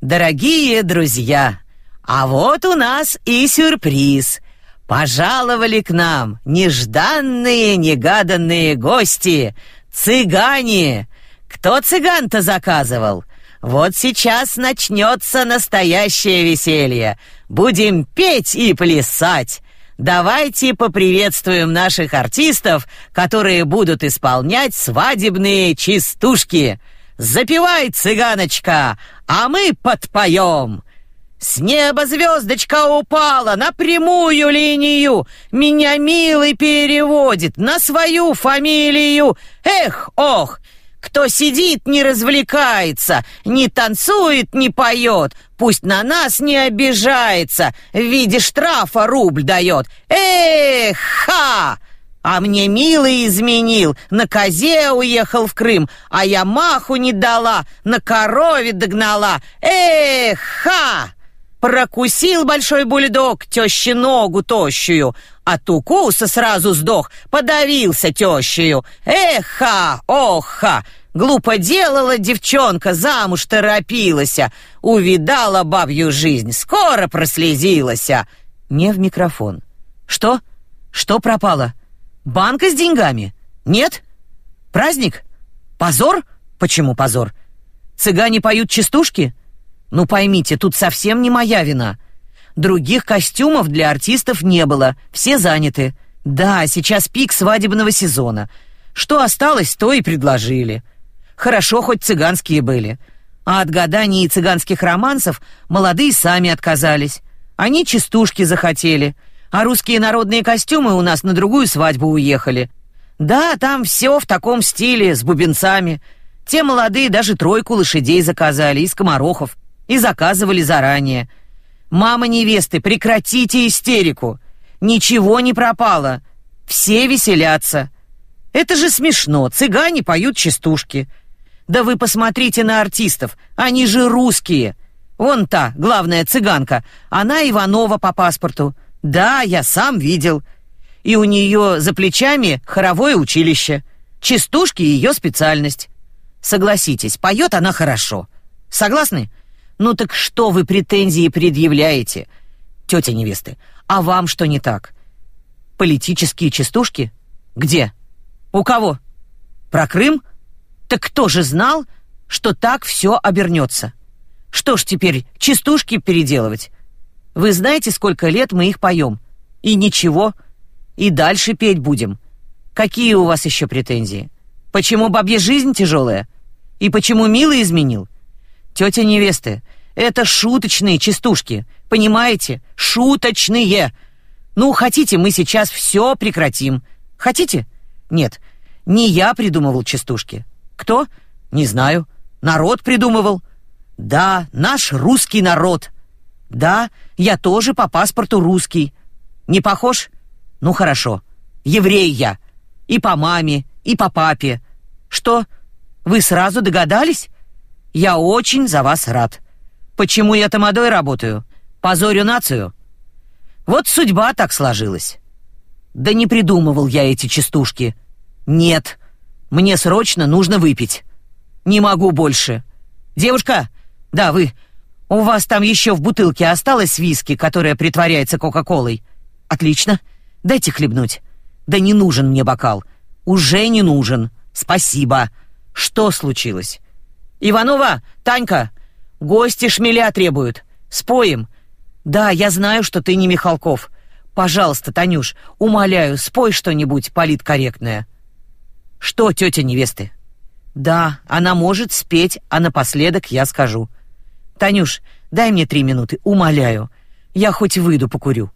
Дорогие друзья, а вот у нас и сюрприз. Пожаловали к нам нежданные, негаданные гости, цыгане. Кто цыган-то заказывал? Вот сейчас начнется настоящее веселье. Будем петь и плясать. Давайте поприветствуем наших артистов, которые будут исполнять свадебные частушки. Запевай, цыганочка, а мы подпоем. С неба звездочка упала на прямую линию, Меня милый переводит на свою фамилию. Эх, ох, кто сидит, не развлекается, не танцует, не поет, пусть на нас не обижается, в виде штрафа рубль дает. Эх, ха! А мне милый изменил, на козе уехал в Крым, а я маху не дала, на корове догнала. Эх, ха! Прокусил большой бульдог тещи ногу тощую, от укуса сразу сдох, подавился тещею. Эха, оха! Глупо делала девчонка, замуж торопилась, увидала бабью жизнь, скоро прослезилась. Не в микрофон. Что? Что пропало? Банка с деньгами? Нет? Праздник? Позор? Почему позор? Цыгане поют частушки? Ну поймите, тут совсем не моя вина. Других костюмов для артистов не было, все заняты. Да, сейчас пик свадебного сезона. Что осталось, то и предложили. Хорошо, хоть цыганские были. А от гаданий и цыганских романсов молодые сами отказались. Они частушки захотели, а русские народные костюмы у нас на другую свадьбу уехали. Да, там все в таком стиле, с бубенцами. Те молодые даже тройку лошадей заказали из комарохов и заказывали заранее. Мама невесты, прекратите истерику. Ничего не пропало. Все веселятся. Это же смешно. Цыгане поют частушки. Да вы посмотрите на артистов. Они же русские. Вон та, главная цыганка. Она Иванова по паспорту. Да, я сам видел. И у нее за плечами хоровое училище. Частушки ее специальность. Согласитесь, поет она хорошо. Согласны? Ну так что вы претензии предъявляете? Тетя невесты, а вам что не так? Политические частушки? Где? У кого? Про Крым? Так кто же знал, что так все обернется? Что ж теперь, частушки переделывать? Вы знаете, сколько лет мы их поем? И ничего. И дальше петь будем. Какие у вас еще претензии? Почему бабья жизнь тяжелая? И почему милый изменил? Тетя невесты, это шуточные частушки, понимаете? Шуточные. Ну, хотите, мы сейчас все прекратим. Хотите? Нет, не я придумывал частушки. Кто? Не знаю. Народ придумывал. Да, наш русский народ. Да, я тоже по паспорту русский. Не похож? Ну хорошо. Еврей я. И по маме, и по папе. Что? Вы сразу догадались? Я очень за вас рад. Почему я тамадой работаю? Позорю нацию? Вот судьба так сложилась. Да не придумывал я эти частушки. Нет, мне срочно нужно выпить. Не могу больше. Девушка, да, вы, у вас там еще в бутылке осталось виски, которая притворяется Кока-Колой? Отлично. Дайте хлебнуть. Да не нужен мне бокал. Уже не нужен. Спасибо. Что случилось? Иванова, Танька, гости шмеля требуют. Споем. Да, я знаю, что ты не Михалков. Пожалуйста, Танюш, умоляю, спой что-нибудь политкорректное. Что, тетя невесты? Да, она может спеть, а напоследок я скажу. Танюш, дай мне три минуты, умоляю. Я хоть выйду покурю.